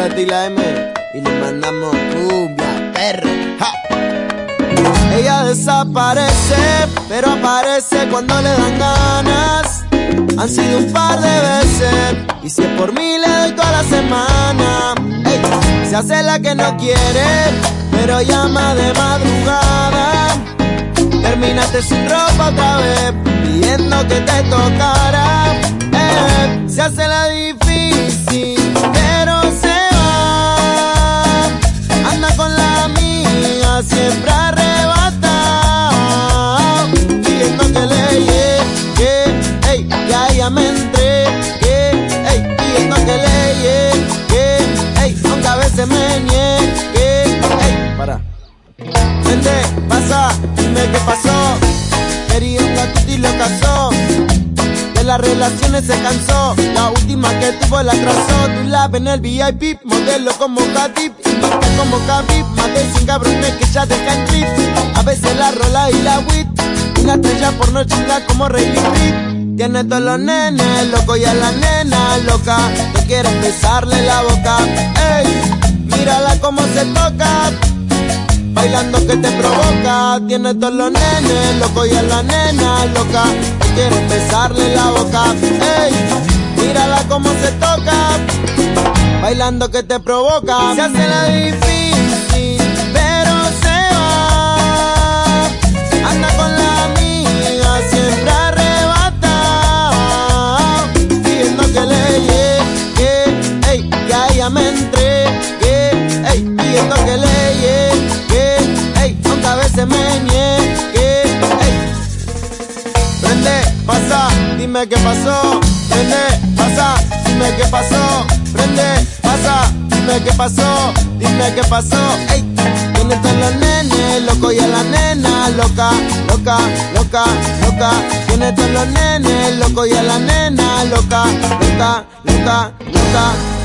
la Tila M y le mandamos cumbia, perro. Ella desaparece, pero aparece cuando le dan ganas. Han sido un par de veces, y si es por mí le doy toda la semana. se hace la que no quiere, pero llama de madrugada. Terminaste sin ropa otra vez, pidiendo que te tocara. Se hace la difícil, ella me entregué, ey, pidiendo que le llegue, ey, aunque a veces me niegue, ey, para. Vente, pasa, dime qué pasó. Quería un gatito lo casó. De las relaciones se cansó. La última que tuvo la trazó. Tu lab en el VIP, modelo como Katip. Invita como Khabib. Más de 100 cabrones que ya dejan clip. A veces la rola y la wit. Una estrella por noche como Rey Reed. Tiene todos los nenes, loco y a la nena loca. No quiere besarle la boca. Ey, mírala como se toca. Bailando que te provoca, tiene todos los nenes, loco y a la nena loca. Quiere besarle la boca, ey, mírala como se toca. Bailando que te provoca, se hace la difícil, ey, que a ella me entregue, ey, pidiendo que le llegue, ey, aunque a veces me niegue, ey. Prende, pasa, dime qué pasó. Prende, pasa, dime qué pasó. Prende, pasa, dime qué pasó. Dime qué pasó. Ey, ¿dónde están los nenes? Loco y a la nena, loca, loca, loca, loca. ¿Quiénes están los nenes? Loco y a la nena, loca, loca, loca, loca.